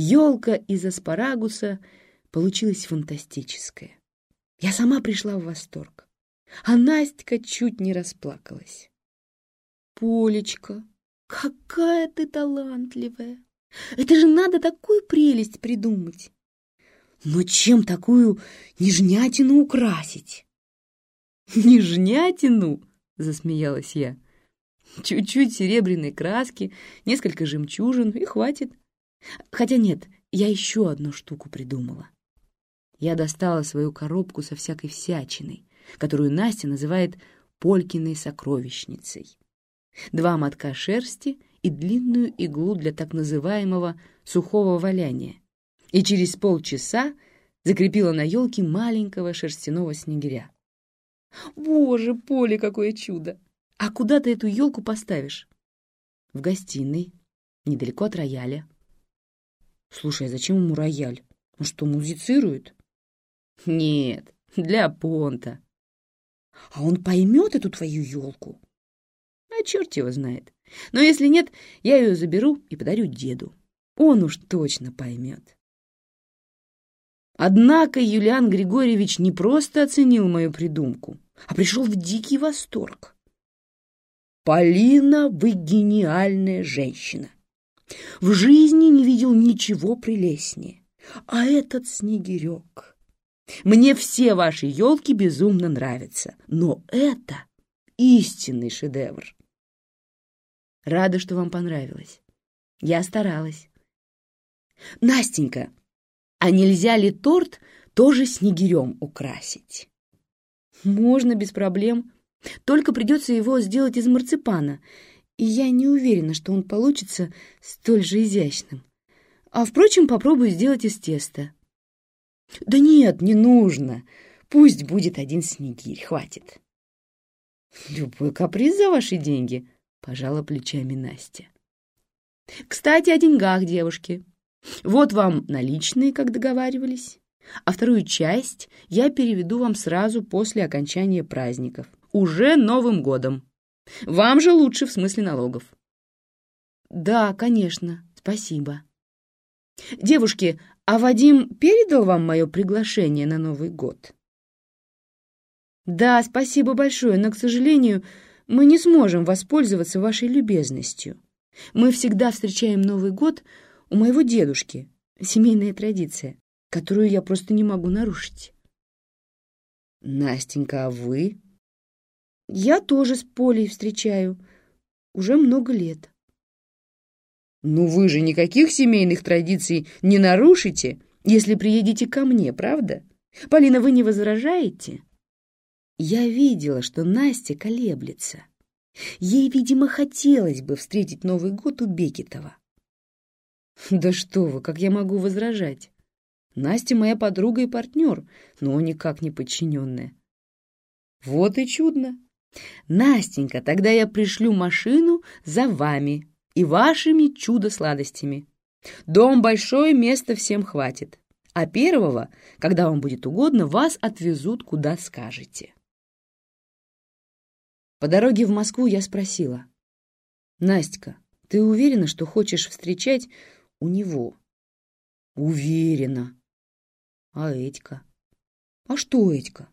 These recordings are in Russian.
Елка из аспарагуса получилась фантастическая. Я сама пришла в восторг, а Настя чуть не расплакалась. «Полечка, какая ты талантливая! Это же надо такую прелесть придумать! Но чем такую нежнятину украсить?» «Нежнятину?» — засмеялась я. «Чуть-чуть серебряной краски, несколько жемчужин и хватит. Хотя нет, я еще одну штуку придумала. Я достала свою коробку со всякой всячиной, которую Настя называет Полькиной сокровищницей. Два мотка шерсти и длинную иглу для так называемого сухого валяния. И через полчаса закрепила на елке маленького шерстяного снегиря. Боже, Поле, какое чудо! А куда ты эту елку поставишь? В гостиной, недалеко от рояля. Слушай, а зачем ему рояль? Он что, музицирует? Нет, для понта. А он поймет эту твою елку? А черт его знает. Но если нет, я ее заберу и подарю деду. Он уж точно поймет. Однако Юлиан Григорьевич не просто оценил мою придумку, а пришел в дикий восторг. «Полина, вы гениальная женщина! В жизни не видел ничего прелестнее. А этот снегирек... Мне все ваши елки безумно нравятся, но это истинный шедевр. Рада, что вам понравилось. Я старалась. Настенька, а нельзя ли торт тоже снегирем украсить? Можно без проблем. Только придется его сделать из марципана, и я не уверена, что он получится столь же изящным. А, впрочем, попробую сделать из теста. Да нет, не нужно. Пусть будет один снегирь, хватит. Любой каприз за ваши деньги, пожала плечами Настя. Кстати, о деньгах, девушки. Вот вам наличные, как договаривались, а вторую часть я переведу вам сразу после окончания праздников, уже Новым годом. Вам же лучше в смысле налогов. Да, конечно, спасибо. Девушки, а Вадим передал вам мое приглашение на Новый год? Да, спасибо большое, но, к сожалению, мы не сможем воспользоваться вашей любезностью. Мы всегда встречаем Новый год у моего дедушки. Семейная традиция, которую я просто не могу нарушить. Настенька, а вы? Я тоже с Полей встречаю. Уже много лет. Ну вы же никаких семейных традиций не нарушите, если приедете ко мне, правда? Полина, вы не возражаете? Я видела, что Настя колеблется. Ей, видимо, хотелось бы встретить Новый год у Бекетова. Да что вы, как я могу возражать? Настя моя подруга и партнер, но никак не подчиненная. Вот и чудно. Настенька, тогда я пришлю машину за вами и вашими чудо-сладостями. Дом большой, места всем хватит. А первого, когда вам будет угодно, вас отвезут, куда скажете. По дороге в Москву я спросила. «Настя, ты уверена, что хочешь встречать у него. Уверена. А Этька? А что Этька?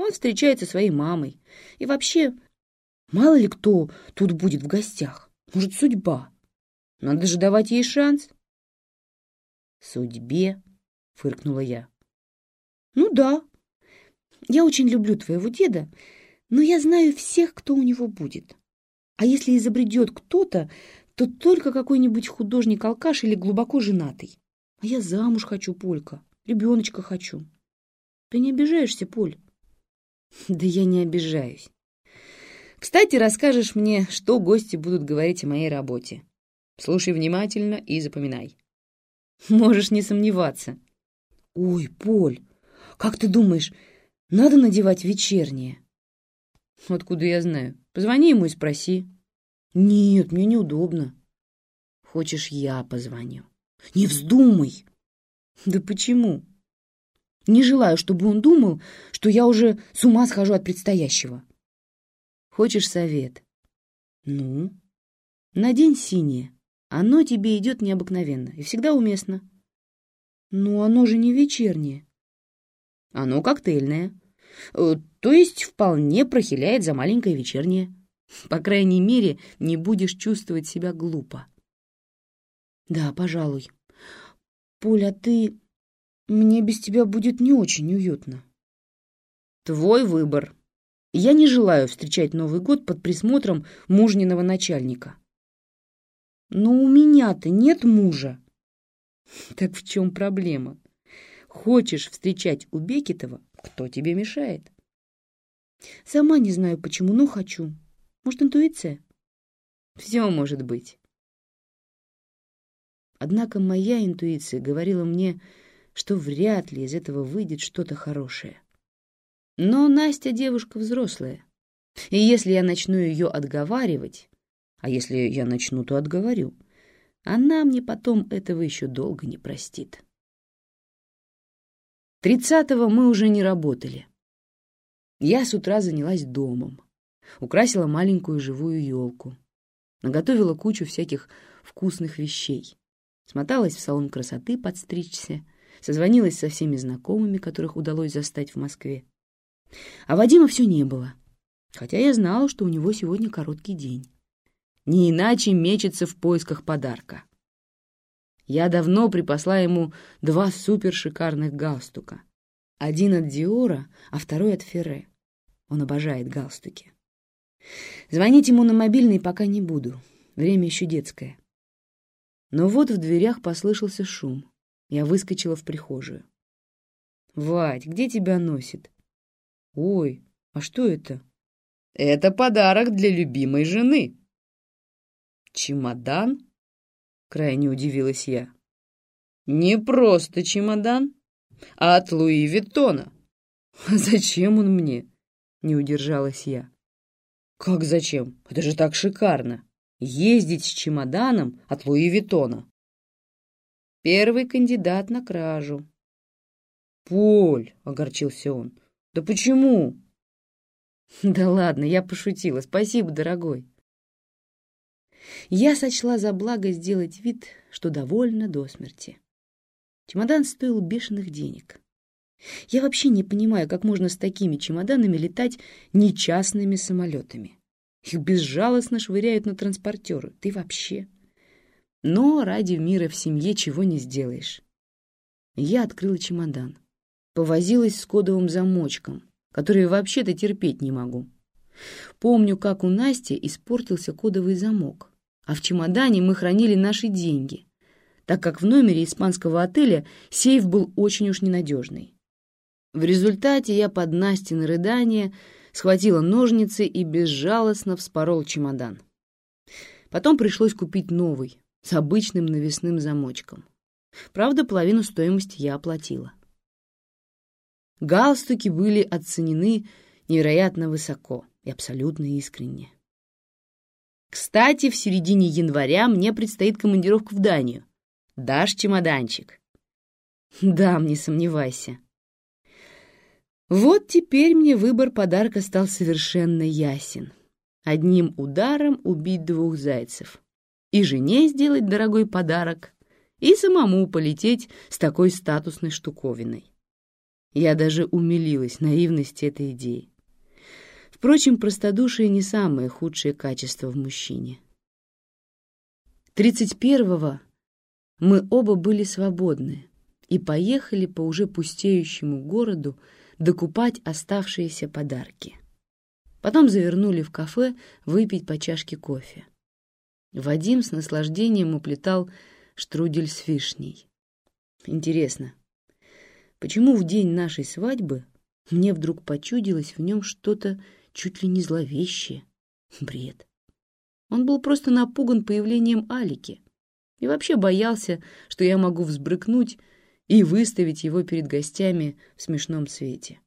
Он встречается со своей мамой. И вообще, мало ли кто тут будет в гостях. Может, судьба. Надо же давать ей шанс. Судьбе, фыркнула я. Ну да. Я очень люблю твоего деда, но я знаю всех, кто у него будет. А если изобретет кто-то, то только какой-нибудь художник-алкаш или глубоко женатый. А я замуж хочу, Полька, ребеночка хочу. Ты не обижаешься, Поль? Да я не обижаюсь. Кстати, расскажешь мне, что гости будут говорить о моей работе. Слушай внимательно и запоминай. Можешь не сомневаться. Ой, Поль, как ты думаешь, надо надевать вечернее? Откуда я знаю? Позвони ему и спроси. Нет, мне неудобно. Хочешь, я позвоню? Не вздумай. Да почему? Не желаю, чтобы он думал, что я уже с ума схожу от предстоящего. Хочешь совет? Ну? Надень синее. Оно тебе идет необыкновенно и всегда уместно. Но оно же не вечернее. Оно коктейльное. Э, то есть вполне прохиляет за маленькое вечернее. По крайней мере, не будешь чувствовать себя глупо. Да, пожалуй. Поля, ты... Мне без тебя будет не очень уютно. Твой выбор. Я не желаю встречать Новый год под присмотром мужниного начальника. Но у меня-то нет мужа. Так в чем проблема? Хочешь встречать у Бекетова, кто тебе мешает? Сама не знаю почему, но хочу. Может, интуиция? Все может быть. Однако моя интуиция говорила мне, что вряд ли из этого выйдет что-то хорошее. Но Настя девушка взрослая, и если я начну ее отговаривать, а если я начну, то отговорю, она мне потом этого еще долго не простит. Тридцатого мы уже не работали. Я с утра занялась домом, украсила маленькую живую елку, наготовила кучу всяких вкусных вещей, смоталась в салон красоты подстричься, созвонилась со всеми знакомыми, которых удалось застать в Москве. А Вадима все не было, хотя я знала, что у него сегодня короткий день. Не иначе мечется в поисках подарка. Я давно припасла ему два супершикарных галстука. Один от Диора, а второй от Ферре. Он обожает галстуки. Звонить ему на мобильный пока не буду. Время еще детское. Но вот в дверях послышался шум. Я выскочила в прихожую. «Вадь, где тебя носит?» «Ой, а что это?» «Это подарок для любимой жены». «Чемодан?» — крайне удивилась я. «Не просто чемодан, а от Луи Виттона». «А зачем он мне?» Не удержалась я. Как зачем? Это же так шикарно. Ездить с чемоданом от Луи Виттона. Первый кандидат на кражу. Поль, огорчился он. Да почему? Да ладно, я пошутила. Спасибо, дорогой. Я сочла за благо сделать вид, что довольна до смерти. Чемодан стоил бешеных денег. Я вообще не понимаю, как можно с такими чемоданами летать не частными самолетами. Их безжалостно швыряют на транспортеры. Ты вообще. Но ради мира в семье чего не сделаешь. Я открыла чемодан. Повозилась с кодовым замочком, который вообще-то терпеть не могу. Помню, как у Насти испортился кодовый замок, а в чемодане мы хранили наши деньги, так как в номере испанского отеля сейф был очень уж ненадежный. В результате я под Настин рыдание схватила ножницы и безжалостно вспорол чемодан. Потом пришлось купить новый, с обычным навесным замочком. Правда, половину стоимости я оплатила. Галстуки были оценены невероятно высоко и абсолютно искренне. Кстати, в середине января мне предстоит командировка в Данию. Дашь чемоданчик? Дам, не сомневайся. Вот теперь мне выбор подарка стал совершенно ясен. Одним ударом убить двух зайцев. И жене сделать дорогой подарок, и самому полететь с такой статусной штуковиной. Я даже умилилась наивности этой идеи. Впрочем, простодушие не самое худшее качество в мужчине. Тридцать первого мы оба были свободны и поехали по уже пустеющему городу докупать оставшиеся подарки. Потом завернули в кафе выпить по чашке кофе. Вадим с наслаждением уплетал штрудель с вишней. Интересно, почему в день нашей свадьбы мне вдруг почудилось в нем что-то чуть ли не зловещее? Бред. Он был просто напуган появлением Алики и вообще боялся, что я могу взбрыкнуть и выставить его перед гостями в смешном свете.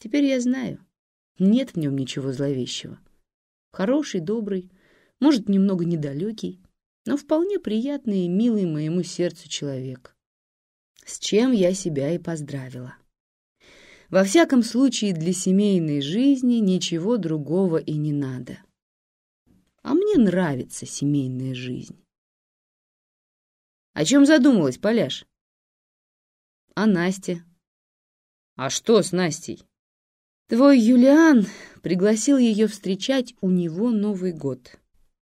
Теперь я знаю, нет в нем ничего зловещего. Хороший, добрый, может, немного недалекий, но вполне приятный и милый моему сердцу человек. С чем я себя и поздравила. Во всяком случае, для семейной жизни ничего другого и не надо. А мне нравится семейная жизнь. О чем задумалась, Поляш? О Насте. А что с Настей? Твой Юлиан пригласил ее встречать у него Новый год.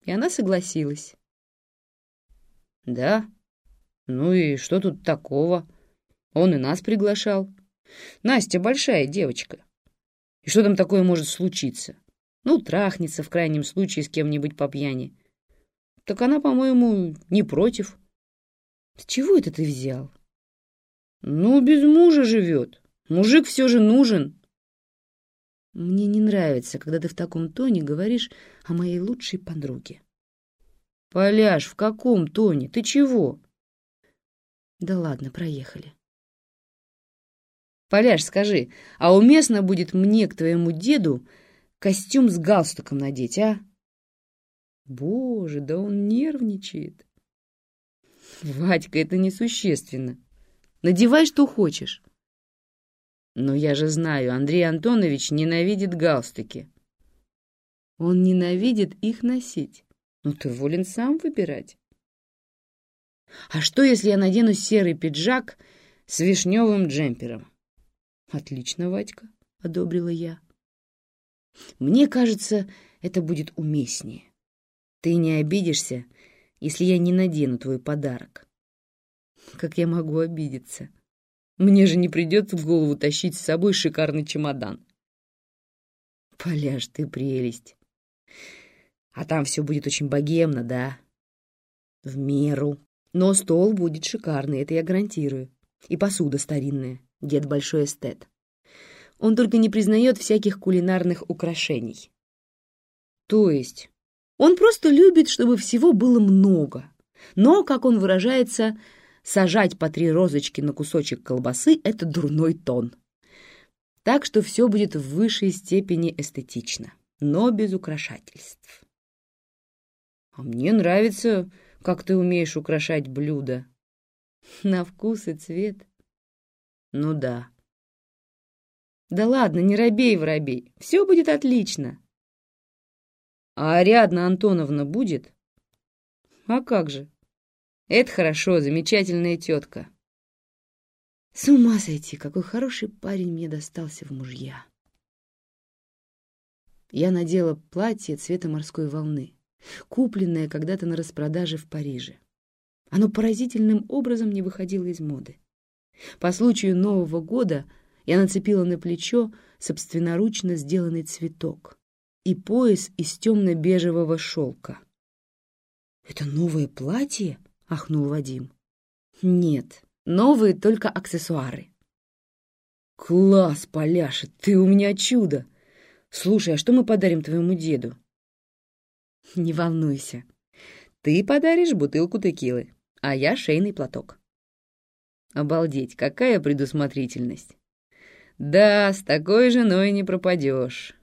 И она согласилась. Да? Ну и что тут такого? Он и нас приглашал. Настя большая девочка. И что там такое может случиться? Ну, трахнется в крайнем случае с кем-нибудь по пьяни. Так она, по-моему, не против. С чего это ты взял? Ну, без мужа живет. Мужик все же нужен. Мне не нравится, когда ты в таком тоне говоришь о моей лучшей подруге. Поляж, в каком тоне? Ты чего? Да ладно, проехали. Поляж, скажи, а уместно будет мне к твоему деду костюм с галстуком надеть, а? Боже, да он нервничает. Вадька, это несущественно. Надевай, что хочешь. Но я же знаю, Андрей Антонович ненавидит галстуки. Он ненавидит их носить. Ну, ты волен сам выбирать. А что, если я надену серый пиджак с вишневым джемпером? Отлично, Вадька, — одобрила я. Мне кажется, это будет уместнее. Ты не обидишься, если я не надену твой подарок. Как я могу обидеться? Мне же не придется в голову тащить с собой шикарный чемодан. Поляж, ты прелесть. А там все будет очень богемно, да? В меру. Но стол будет шикарный, это я гарантирую. И посуда старинная. Дед большой эстет. Он только не признает всяких кулинарных украшений. То есть? Он просто любит, чтобы всего было много. Но, как он выражается, сажать по три розочки на кусочек колбасы — это дурной тон. Так что все будет в высшей степени эстетично, но без украшательств. А мне нравится, как ты умеешь украшать блюда. На вкус и цвет. Ну да. Да ладно, не робей, воробей, все будет отлично. А Ариадна Антоновна будет? А как же? Это хорошо, замечательная тетка. С ума сойти, какой хороший парень мне достался в мужья. Я надела платье цвета морской волны, купленное когда-то на распродаже в Париже. Оно поразительным образом не выходило из моды. По случаю Нового года я нацепила на плечо собственноручно сделанный цветок и пояс из темно-бежевого шелка. «Это новое платье?» — ахнул Вадим. «Нет, новые только аксессуары». «Класс, Поляша, ты у меня чудо! Слушай, а что мы подарим твоему деду?» «Не волнуйся. Ты подаришь бутылку текилы, а я шейный платок». «Обалдеть, какая предусмотрительность!» «Да, с такой женой не пропадешь».